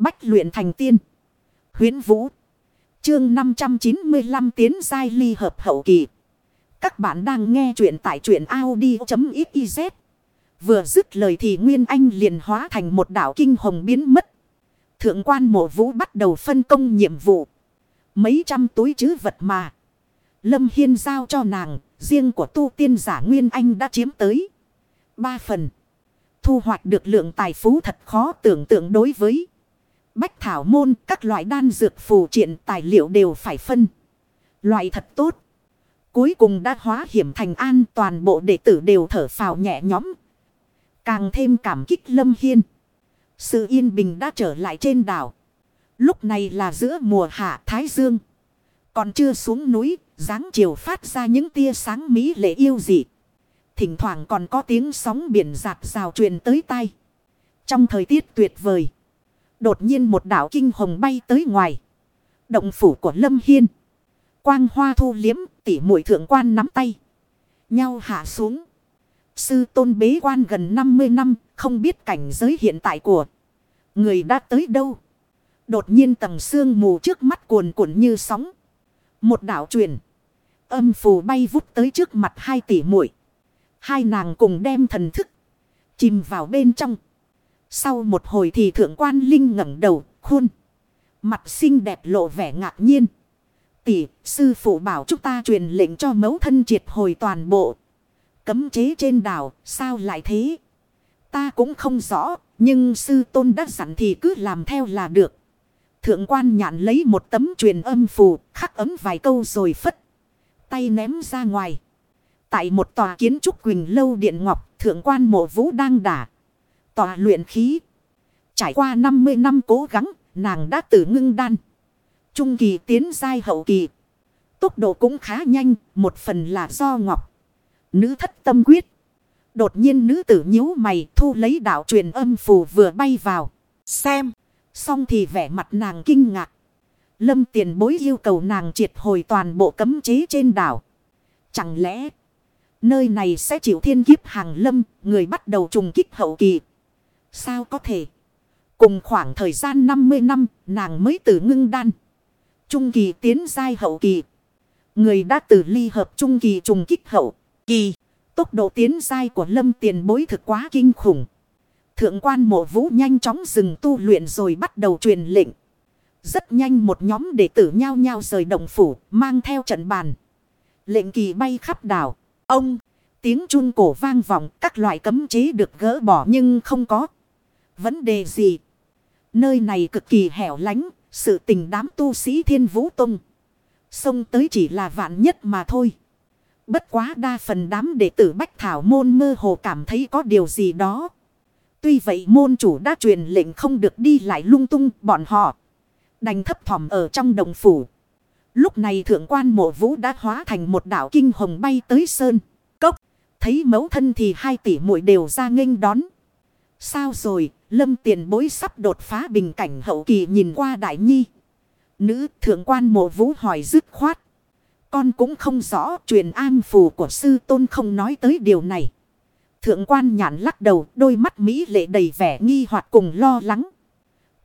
Bách luyện thành tiên. Huyến Vũ. Chương 595 tiến giai ly hợp hậu kỳ. Các bạn đang nghe truyện tại truyện Audi.xyz. Vừa dứt lời thì Nguyên Anh liền hóa thành một đảo kinh hồng biến mất. Thượng quan mộ vũ bắt đầu phân công nhiệm vụ. Mấy trăm túi chứ vật mà. Lâm Hiên giao cho nàng, riêng của tu tiên giả Nguyên Anh đã chiếm tới. Ba phần. Thu hoạch được lượng tài phú thật khó tưởng tượng đối với. Bách thảo môn các loại đan dược phù triện tài liệu đều phải phân. Loại thật tốt. Cuối cùng đã hóa hiểm thành an toàn bộ đệ tử đều thở phào nhẹ nhõm. Càng thêm cảm kích Lâm Hiên. Sự yên bình đã trở lại trên đảo. Lúc này là giữa mùa hạ Thái Dương. Còn chưa xuống núi, dáng chiều phát ra những tia sáng mỹ lệ yêu dị. Thỉnh thoảng còn có tiếng sóng biển giạt rào truyền tới tay. Trong thời tiết tuyệt vời. Đột nhiên một đảo kinh hồng bay tới ngoài. Động phủ của Lâm Hiên. Quang hoa thu liếm, tỉ mũi thượng quan nắm tay. Nhau hạ xuống. Sư tôn bế quan gần 50 năm. Không biết cảnh giới hiện tại của. Người đã tới đâu. Đột nhiên tầng xương mù trước mắt cuồn cuộn như sóng. Một đảo truyền. Âm phù bay vút tới trước mặt hai tỷ muội Hai nàng cùng đem thần thức. Chìm vào bên trong. Sau một hồi thì thượng quan linh ngẩng đầu, khuôn. Mặt xinh đẹp lộ vẻ ngạc nhiên. Tỷ, sư phụ bảo chúng ta truyền lệnh cho mẫu thân triệt hồi toàn bộ. Cấm chế trên đảo, sao lại thế? Ta cũng không rõ, nhưng sư tôn đã dặn thì cứ làm theo là được. Thượng quan nhạn lấy một tấm truyền âm phù, khắc ấm vài câu rồi phất. Tay ném ra ngoài. Tại một tòa kiến trúc quỳnh lâu điện ngọc, thượng quan mộ vũ đang đả. Tòa luyện khí. Trải qua 50 năm cố gắng, nàng đã tử ngưng đan. Trung kỳ tiến giai hậu kỳ. Tốc độ cũng khá nhanh, một phần là do ngọc. Nữ thất tâm quyết. Đột nhiên nữ tử nhíu mày thu lấy đạo truyền âm phù vừa bay vào. Xem. Xong thì vẻ mặt nàng kinh ngạc. Lâm tiền bối yêu cầu nàng triệt hồi toàn bộ cấm chế trên đảo. Chẳng lẽ nơi này sẽ chịu thiên kiếp hàng lâm, người bắt đầu trùng kích hậu kỳ. Sao có thể? Cùng khoảng thời gian 50 năm, nàng mới từ ngưng đan. Trung kỳ tiến giai hậu kỳ. Người đã từ ly hợp trung kỳ trùng kích hậu kỳ. Tốc độ tiến giai của lâm tiền bối thực quá kinh khủng. Thượng quan mộ vũ nhanh chóng dừng tu luyện rồi bắt đầu truyền lệnh. Rất nhanh một nhóm đệ tử nhao nhao rời động phủ, mang theo trận bàn. Lệnh kỳ bay khắp đảo. Ông, tiếng chun cổ vang vọng, các loại cấm chế được gỡ bỏ nhưng không có vấn đề gì. Nơi này cực kỳ hẻo lánh, sự tình đám tu sĩ thiên vũ tông. Xông tới chỉ là vạn nhất mà thôi. Bất quá đa phần đám đệ tử Bách Thảo môn mơ hồ cảm thấy có điều gì đó. Tuy vậy môn chủ đã truyền lệnh không được đi lại lung tung bọn họ. Đành thấp thỏm ở trong đồng phủ. Lúc này thượng quan mộ vũ đã hóa thành một đảo kinh hồng bay tới sơn. Cốc. Thấy mẫu thân thì hai tỷ muội đều ra nghênh đón. Sao rồi, lâm tiền bối sắp đột phá bình cảnh hậu kỳ nhìn qua đại nhi. Nữ thượng quan mộ vũ hỏi dứt khoát. Con cũng không rõ truyền an phù của sư tôn không nói tới điều này. Thượng quan nhãn lắc đầu đôi mắt Mỹ lệ đầy vẻ nghi hoặc cùng lo lắng.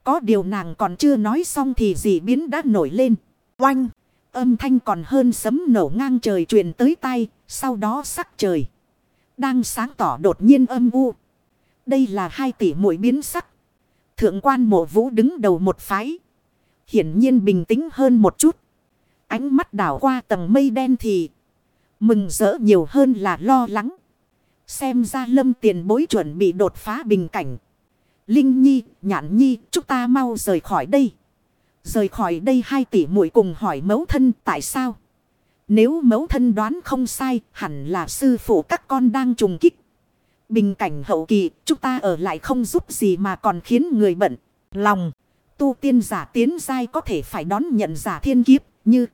Có điều nàng còn chưa nói xong thì dị biến đã nổi lên. Oanh! Âm thanh còn hơn sấm nổ ngang trời truyền tới tay, sau đó sắc trời. Đang sáng tỏ đột nhiên âm u. Đây là hai tỷ mũi biến sắc. Thượng quan mộ vũ đứng đầu một phái. Hiển nhiên bình tĩnh hơn một chút. Ánh mắt đảo qua tầng mây đen thì mừng rỡ nhiều hơn là lo lắng. Xem ra lâm tiền bối chuẩn bị đột phá bình cảnh. Linh Nhi, Nhạn Nhi, chúng ta mau rời khỏi đây. Rời khỏi đây hai tỷ muội cùng hỏi mẫu thân tại sao. Nếu mẫu thân đoán không sai, hẳn là sư phụ các con đang trùng kích. Bình cảnh hậu kỳ, chúng ta ở lại không giúp gì mà còn khiến người bận. Lòng, tu tiên giả tiến dai có thể phải đón nhận giả thiên kiếp, như...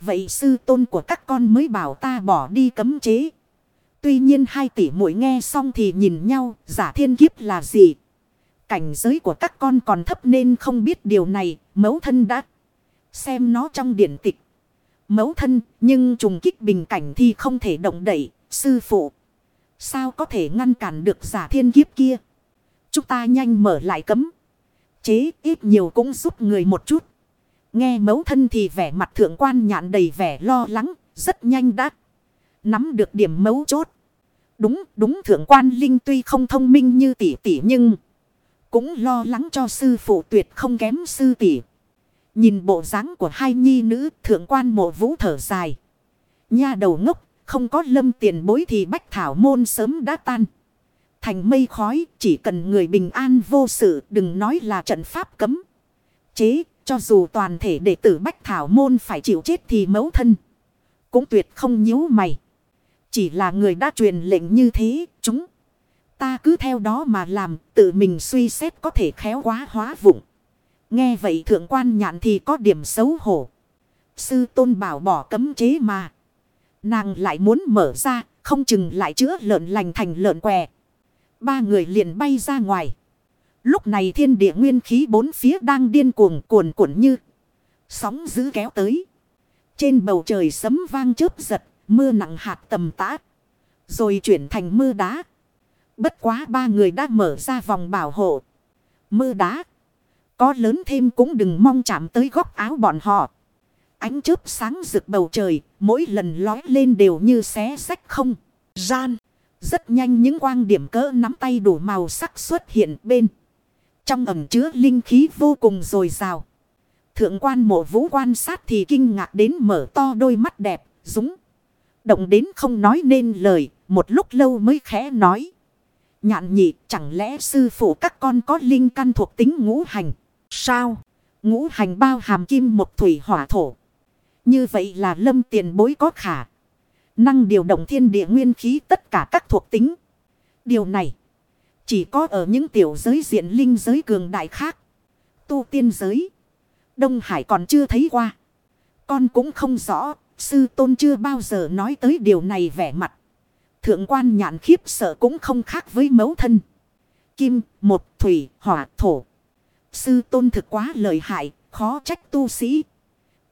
Vậy sư tôn của các con mới bảo ta bỏ đi cấm chế. Tuy nhiên hai tỷ muội nghe xong thì nhìn nhau, giả thiên kiếp là gì? Cảnh giới của các con còn thấp nên không biết điều này, mẫu thân đã xem nó trong điển tịch. Mẫu thân, nhưng trùng kích bình cảnh thì không thể động đẩy, sư phụ. Sao có thể ngăn cản được giả thiên kiếp kia? Chúng ta nhanh mở lại cấm. Chế ít nhiều cũng giúp người một chút. Nghe mấu thân thì vẻ mặt thượng quan nhạn đầy vẻ lo lắng, rất nhanh đã. Nắm được điểm mấu chốt. Đúng, đúng thượng quan linh tuy không thông minh như tỷ tỷ nhưng cũng lo lắng cho sư phụ tuyệt không kém sư tỷ. Nhìn bộ dáng của hai nhi nữ thượng quan mộ vũ thở dài. Nha đầu ngốc, không có lâm tiền bối thì bách thảo môn sớm đã tan. Thành mây khói, chỉ cần người bình an vô sự, đừng nói là trận pháp cấm. Chế, cho dù toàn thể đệ tử bách thảo môn phải chịu chết thì mấu thân. Cũng tuyệt không nhíu mày. Chỉ là người đã truyền lệnh như thế, chúng. Ta cứ theo đó mà làm, tự mình suy xét có thể khéo quá hóa vụng. Nghe vậy thượng quan nhạn thì có điểm xấu hổ. Sư tôn bảo bỏ cấm chế mà. Nàng lại muốn mở ra, không chừng lại chữa lợn lành thành lợn què. Ba người liền bay ra ngoài. Lúc này thiên địa nguyên khí bốn phía đang điên cuồng cuồn cuộn như. Sóng dữ kéo tới. Trên bầu trời sấm vang chớp giật, mưa nặng hạt tầm tã. Rồi chuyển thành mưa đá. Bất quá ba người đã mở ra vòng bảo hộ. Mưa đá. Có lớn thêm cũng đừng mong chạm tới góc áo bọn họ. Ánh chớp sáng rực bầu trời, mỗi lần lói lên đều như xé sách không. Gian. Rất nhanh những quang điểm cỡ nắm tay đủ màu sắc xuất hiện bên. Trong ẩm chứa linh khí vô cùng dồi dào. Thượng quan mộ vũ quan sát thì kinh ngạc đến mở to đôi mắt đẹp, dũng. Động đến không nói nên lời, một lúc lâu mới khẽ nói. Nhạn nhị, chẳng lẽ sư phụ các con có linh căn thuộc tính ngũ hành? Sao? Ngũ hành bao hàm kim một thủy hỏa thổ. Như vậy là lâm tiền bối có khả. Năng điều động thiên địa nguyên khí tất cả các thuộc tính. Điều này. Chỉ có ở những tiểu giới diện linh giới cường đại khác. Tu tiên giới. Đông Hải còn chưa thấy qua. Con cũng không rõ. Sư tôn chưa bao giờ nói tới điều này vẻ mặt. Thượng quan nhạn khiếp sợ cũng không khác với mẫu thân. Kim, một, thủy, hỏa, thổ. Sư tôn thực quá lợi hại, khó trách tu sĩ.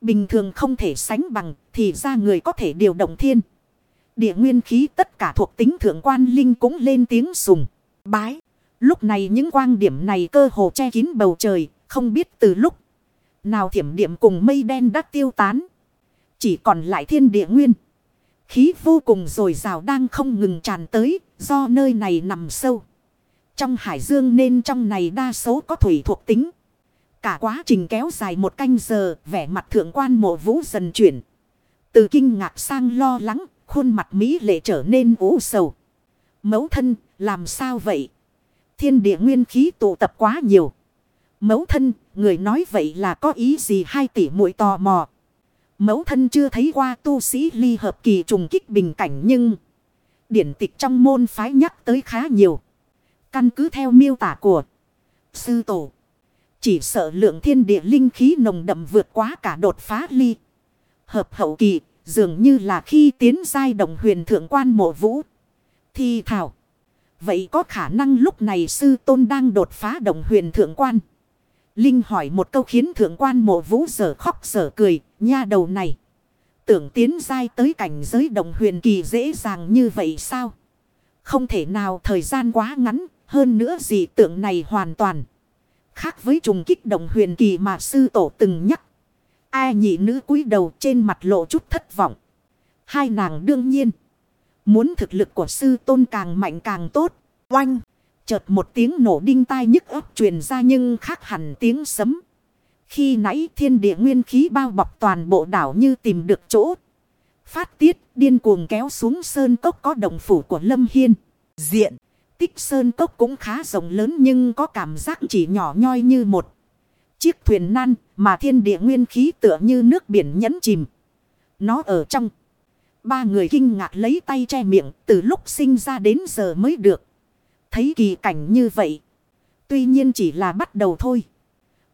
Bình thường không thể sánh bằng, thì ra người có thể điều động thiên. Địa nguyên khí tất cả thuộc tính thượng quan linh cũng lên tiếng sùng, bái. Lúc này những quang điểm này cơ hồ che kín bầu trời, không biết từ lúc nào thiểm điểm cùng mây đen đã tiêu tán. Chỉ còn lại thiên địa nguyên. Khí vô cùng rồi rào đang không ngừng tràn tới, do nơi này nằm sâu. Trong hải dương nên trong này đa số có thủy thuộc tính. Cả quá trình kéo dài một canh giờ, vẻ mặt thượng quan mộ vũ dần chuyển. Từ kinh ngạc sang lo lắng, khuôn mặt Mỹ lệ trở nên ú sầu. Mấu thân, làm sao vậy? Thiên địa nguyên khí tụ tập quá nhiều. Mấu thân, người nói vậy là có ý gì hai tỷ muội tò mò. Mấu thân chưa thấy qua tu sĩ ly hợp kỳ trùng kích bình cảnh nhưng... Điển tịch trong môn phái nhắc tới khá nhiều. Căn cứ theo miêu tả của sư tổ. Chỉ sợ lượng thiên địa linh khí nồng đậm vượt quá cả đột phá ly. Hợp hậu kỳ, dường như là khi tiến giai đồng huyền thượng quan mộ vũ. Thì thảo. Vậy có khả năng lúc này sư tôn đang đột phá đồng huyền thượng quan. Linh hỏi một câu khiến thượng quan mộ vũ giờ khóc giờ cười, nha đầu này. Tưởng tiến giai tới cảnh giới đồng huyền kỳ dễ dàng như vậy sao? Không thể nào thời gian quá ngắn, hơn nữa gì tượng này hoàn toàn. Khác với trùng kích động huyền kỳ mà sư tổ từng nhắc. Ai nhị nữ cúi đầu trên mặt lộ chút thất vọng. Hai nàng đương nhiên. Muốn thực lực của sư tôn càng mạnh càng tốt. Oanh. Chợt một tiếng nổ đinh tai nhức ấp truyền ra nhưng khác hẳn tiếng sấm. Khi nãy thiên địa nguyên khí bao bọc toàn bộ đảo như tìm được chỗ. Phát tiết điên cuồng kéo xuống sơn cốc có đồng phủ của Lâm Hiên. Diện. Tích sơn cốc cũng khá rộng lớn nhưng có cảm giác chỉ nhỏ nhoi như một. Chiếc thuyền nan mà thiên địa nguyên khí tựa như nước biển nhẫn chìm. Nó ở trong. Ba người kinh ngạc lấy tay che miệng từ lúc sinh ra đến giờ mới được. Thấy kỳ cảnh như vậy. Tuy nhiên chỉ là bắt đầu thôi.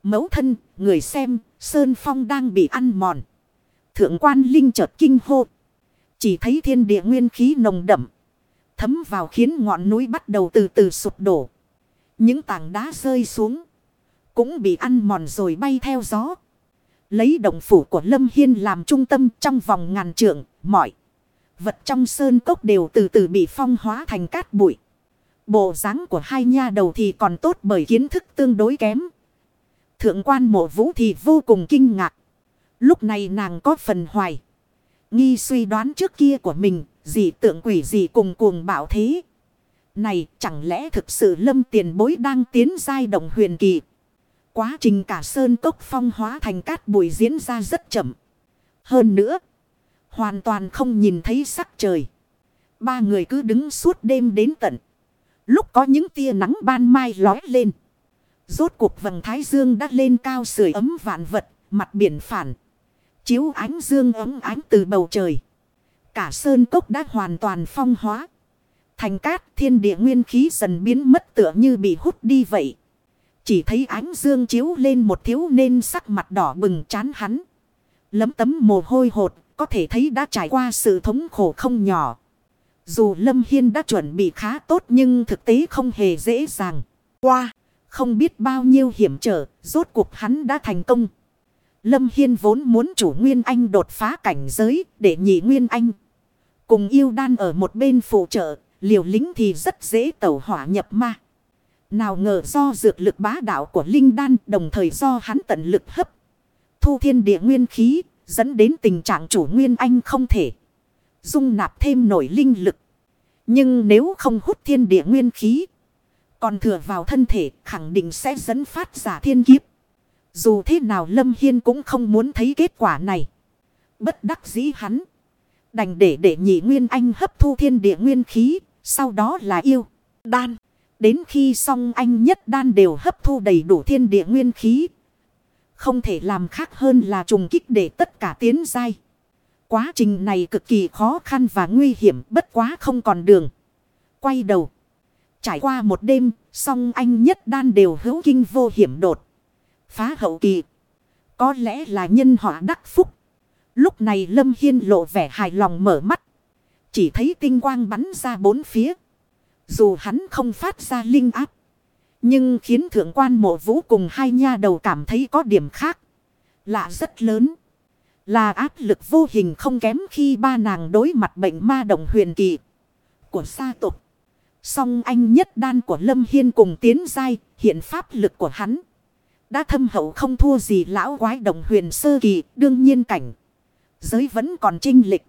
Mẫu thân, người xem, Sơn Phong đang bị ăn mòn. Thượng quan Linh chợt kinh hô. Chỉ thấy thiên địa nguyên khí nồng đậm. Thấm vào khiến ngọn núi bắt đầu từ từ sụp đổ. Những tảng đá rơi xuống. Cũng bị ăn mòn rồi bay theo gió. Lấy động phủ của Lâm Hiên làm trung tâm trong vòng ngàn trượng. Mọi vật trong sơn cốc đều từ từ bị phong hóa thành cát bụi. Bộ dáng của hai nha đầu thì còn tốt bởi kiến thức tương đối kém. Thượng quan mộ vũ thì vô cùng kinh ngạc. Lúc này nàng có phần hoài. Nghi suy đoán trước kia của mình, dị tượng quỷ gì cùng cuồng bảo thế. Này chẳng lẽ thực sự lâm tiền bối đang tiến giai động huyền kỳ. Quá trình cả sơn cốc phong hóa thành cát bụi diễn ra rất chậm. Hơn nữa, hoàn toàn không nhìn thấy sắc trời. Ba người cứ đứng suốt đêm đến tận. Lúc có những tia nắng ban mai lói lên. Rốt cuộc vầng thái dương đã lên cao sưởi ấm vạn vật, mặt biển phản. Chiếu ánh dương ấm ánh từ bầu trời. Cả sơn cốc đã hoàn toàn phong hóa. Thành cát thiên địa nguyên khí dần biến mất tựa như bị hút đi vậy. Chỉ thấy ánh dương chiếu lên một thiếu nên sắc mặt đỏ bừng chán hắn. Lấm tấm mồ hôi hột, có thể thấy đã trải qua sự thống khổ không nhỏ. Dù Lâm Hiên đã chuẩn bị khá tốt nhưng thực tế không hề dễ dàng. Qua, không biết bao nhiêu hiểm trở, rốt cuộc hắn đã thành công. Lâm Hiên vốn muốn chủ Nguyên Anh đột phá cảnh giới để nhị Nguyên Anh. Cùng yêu đan ở một bên phụ trợ, liều lính thì rất dễ tẩu hỏa nhập ma. Nào ngờ do dược lực bá đạo của Linh Đan đồng thời do hắn tận lực hấp. Thu thiên địa nguyên khí, dẫn đến tình trạng chủ Nguyên Anh không thể. Dung nạp thêm nổi linh lực. Nhưng nếu không hút thiên địa nguyên khí. Còn thừa vào thân thể khẳng định sẽ dẫn phát giả thiên kiếp. Dù thế nào Lâm Hiên cũng không muốn thấy kết quả này. Bất đắc dĩ hắn. Đành để để nhị nguyên anh hấp thu thiên địa nguyên khí. Sau đó là yêu. Đan. Đến khi xong anh nhất đan đều hấp thu đầy đủ thiên địa nguyên khí. Không thể làm khác hơn là trùng kích để tất cả tiến dai. Quá trình này cực kỳ khó khăn và nguy hiểm bất quá không còn đường. Quay đầu. Trải qua một đêm, song anh nhất đan đều hữu kinh vô hiểm đột. Phá hậu kỳ. Có lẽ là nhân họa đắc phúc. Lúc này Lâm Hiên lộ vẻ hài lòng mở mắt. Chỉ thấy tinh quang bắn ra bốn phía. Dù hắn không phát ra linh áp. Nhưng khiến thượng quan mộ vũ cùng hai nha đầu cảm thấy có điểm khác. Lạ rất lớn. Là áp lực vô hình không kém khi ba nàng đối mặt bệnh ma động huyền kỳ. Của sa tục. Song anh nhất đan của Lâm Hiên cùng tiến dai, hiện pháp lực của hắn. Đã thâm hậu không thua gì lão quái đồng huyền sơ kỳ, đương nhiên cảnh. Giới vẫn còn trinh lịch.